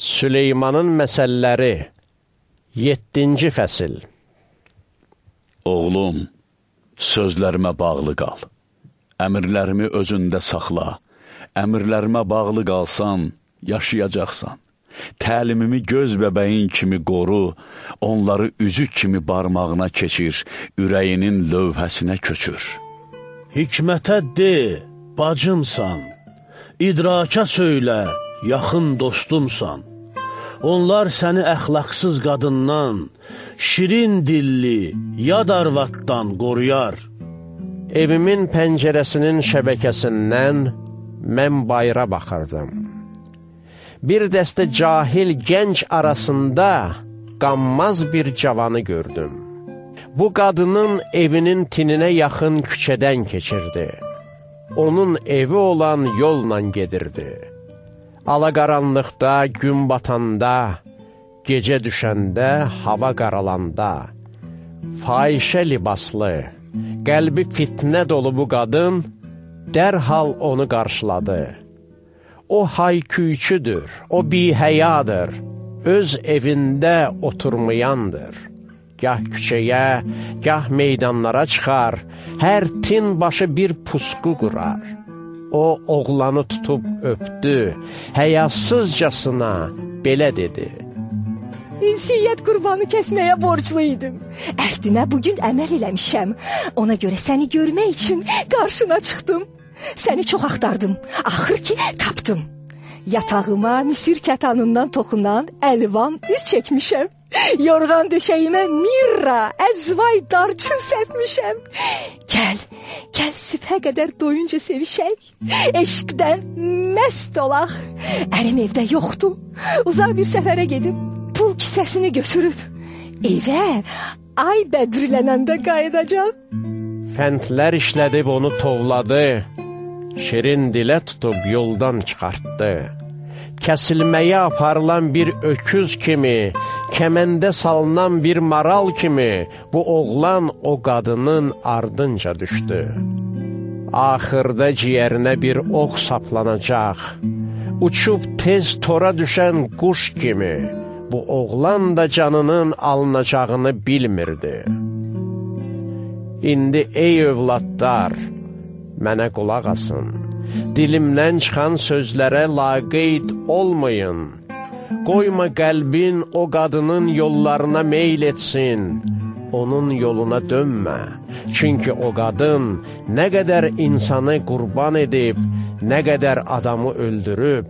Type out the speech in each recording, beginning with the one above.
Süleymanın məsəlləri 7-ci fəsil Oğlum, sözlərimə bağlı qal. Əmirlərimi özündə saxla. Əmirlərimə bağlı qalsan, yaşayacaqsan. Təlimimi göz bəbəyin kimi qoru, onları üzük kimi barmağına keçir, ürəyinin lövhəsinə köçür. Hikmətə de, bacımsan, idraka söylə, yaxın dostumsan. Onlar səni əxlaqsız qadından, şirin dilli, yad arvatdan qoruyar. Evimin pəncərəsinin şəbəkəsindən mən bayra baxırdım. Bir dəstə cahil gənc arasında qanmaz bir cavanı gördüm. Bu qadının evinin tininə yaxın küçədən keçirdi. Onun evi olan yolla gedirdi. Alaqaranlıqda, gün batanda, gecə düşəndə, hava qaralanda, fahişə libaslı, qəlbi fitnə dolu bu qadın dərhal onu qarşıladı. O hayküyçüdür, o bihəyadır, öz evində oturmayandır. Gah küçəyə, gah meydanlara çıxar, hər tin başı bir pusqu qurar. O, oğlanı tutub öpdü, həyasızcasına belə dedi. İnsiyyət qurbanı kəsməyə borclu idim. Əhdimə bugün əməl eləmişəm. Ona görə səni görmək üçün qarşına çıxdım. Səni çox axtardım. Axır ki, tapdım. Yatağıma misir kətanından toxunan əlvan üz çəkmişəm. Yorğan döşəyimə mirra, əzvay darçın səpmişəm. Gəl, gəl sübhə qədər doyunca sevişək. Eşqdən məst olaq. Ərim evdə yoxdur. Uzaq bir səfərə gedib pul kisəsini götürüb evə ay bədirlənəndə qayıdacaq. Fəndlər işlədib onu tovladı, şirin dilə tutub yoldan çıxartdı. Kəsilməyə aparılan bir öküz kimi, kəməndə salınan bir maral kimi bu oğlan o qadının ardınca düşdü. Axırda ciyərinə bir ox saplanacaq, uçub tez tora düşən quş kimi bu oğlan da canının alınacağını bilmirdi. İndi ey övladlar, mənə qulaq asın. Dilimdən çıxan sözlərə laqeyd olmayın. Qoyma qəlbin o qadının yollarına meyl etsin. Onun yoluna dönmə. Çünki o qadın nə qədər insanı qurban edib, nə qədər adamı öldürüb,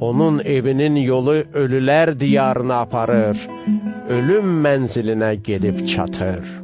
onun evinin yolu ölülər diyarına aparır, ölüm mənzilinə gedib çatır.